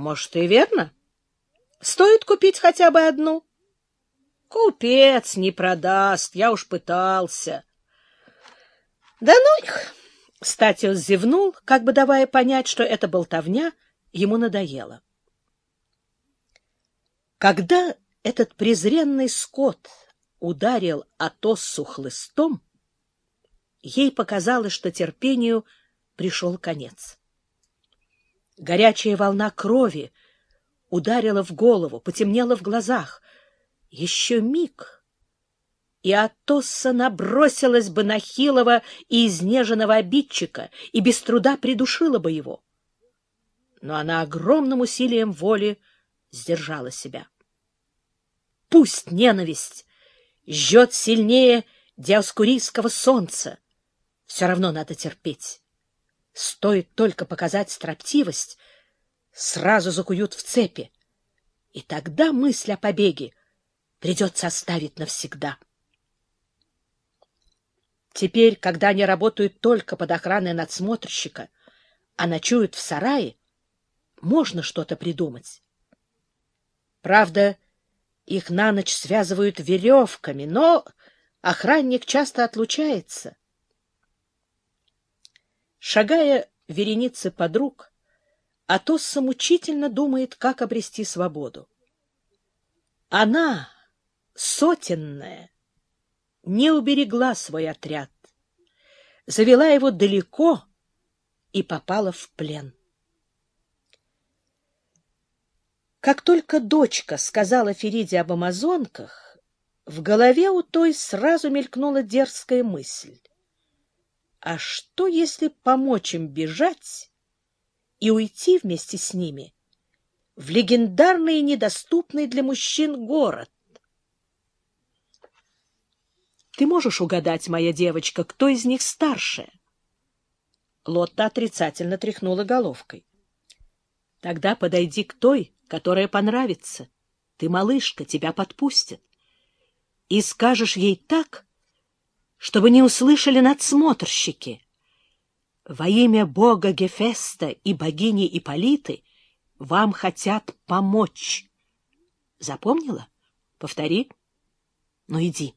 Может, и верно. Стоит купить хотя бы одну. Купец не продаст, я уж пытался. Да ну их! Статиус зевнул, как бы давая понять, что эта болтовня ему надоела. Когда этот презренный скот ударил Атоссу хлыстом, ей показалось, что терпению пришел конец. Горячая волна крови ударила в голову, потемнела в глазах. Еще миг, и Атосса набросилась бы на хилого и изнеженного обидчика и без труда придушила бы его. Но она огромным усилием воли сдержала себя. Пусть ненависть жжет сильнее диаскурийского солнца, все равно надо терпеть. Стоит только показать строптивость, сразу закуют в цепи, и тогда мысль о побеге придется оставить навсегда. Теперь, когда они работают только под охраной надсмотрщика, а ночуют в сарае, можно что-то придумать. Правда, их на ночь связывают веревками, но охранник часто отлучается. Шагая вереницы подруг, Атосса мучительно думает, как обрести свободу. Она, сотенная, не уберегла свой отряд, завела его далеко и попала в плен. Как только дочка сказала Фериде об амазонках, в голове у той сразу мелькнула дерзкая мысль. А что, если помочь им бежать и уйти вместе с ними в легендарный и недоступный для мужчин город? Ты можешь угадать, моя девочка, кто из них старшая? Лотта отрицательно тряхнула головкой. Тогда подойди к той, которая понравится. Ты малышка, тебя подпустят. И скажешь ей так, чтобы не услышали надсмотрщики. Во имя бога Гефеста и богини Иполиты вам хотят помочь. Запомнила? Повтори. Ну, иди.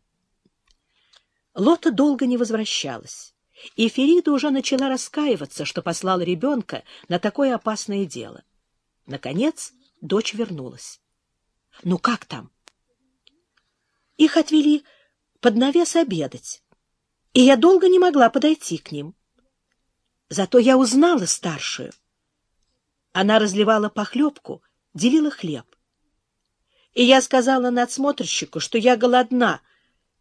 Лота долго не возвращалась, и Ферида уже начала раскаиваться, что послала ребенка на такое опасное дело. Наконец дочь вернулась. — Ну как там? Их отвели под навес обедать, и я долго не могла подойти к ним. Зато я узнала старшую. Она разливала похлебку, делила хлеб. И я сказала надсмотрщику, что я голодна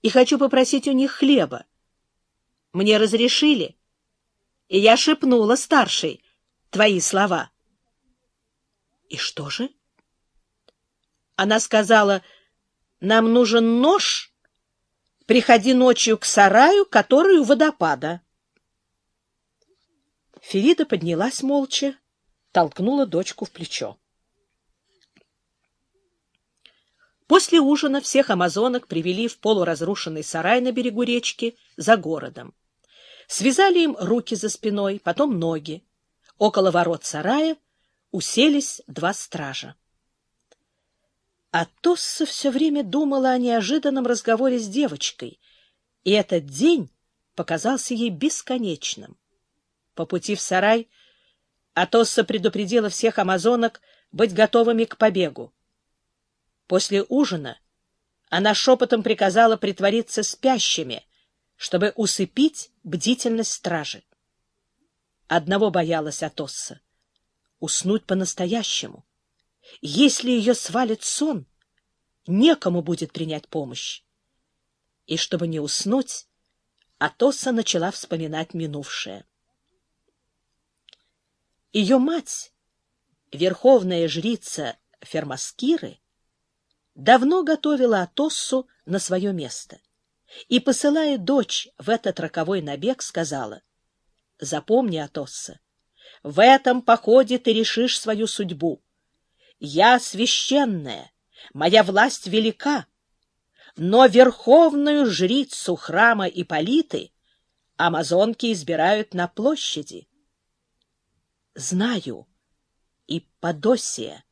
и хочу попросить у них хлеба. Мне разрешили, и я шепнула старшей твои слова. И что же? Она сказала, нам нужен нож, приходи ночью к сараю, который у водопада. Ферида поднялась молча, толкнула дочку в плечо. После ужина всех амазонок привели в полуразрушенный сарай на берегу речки за городом. Связали им руки за спиной, потом ноги. Около ворот сарая уселись два стража. А Тосса все время думала о неожиданном разговоре с девочкой, и этот день показался ей бесконечным. По пути в сарай Атосса предупредила всех амазонок быть готовыми к побегу. После ужина она шепотом приказала притвориться спящими, чтобы усыпить бдительность стражи. Одного боялась Атосса уснуть по-настоящему. Если ее свалит сон, некому будет принять помощь. И чтобы не уснуть, Атоса начала вспоминать минувшее. Ее мать, верховная жрица Фермаскиры, давно готовила Атоссу на свое место и, посылая дочь в этот роковой набег, сказала, «Запомни, Атосса, в этом походе ты решишь свою судьбу. Я священная, моя власть велика, но верховную жрицу храма Иполиты амазонки избирают на площади. Знаю, и Подосия.